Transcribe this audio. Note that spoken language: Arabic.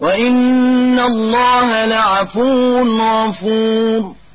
وإن الله لعفو غفور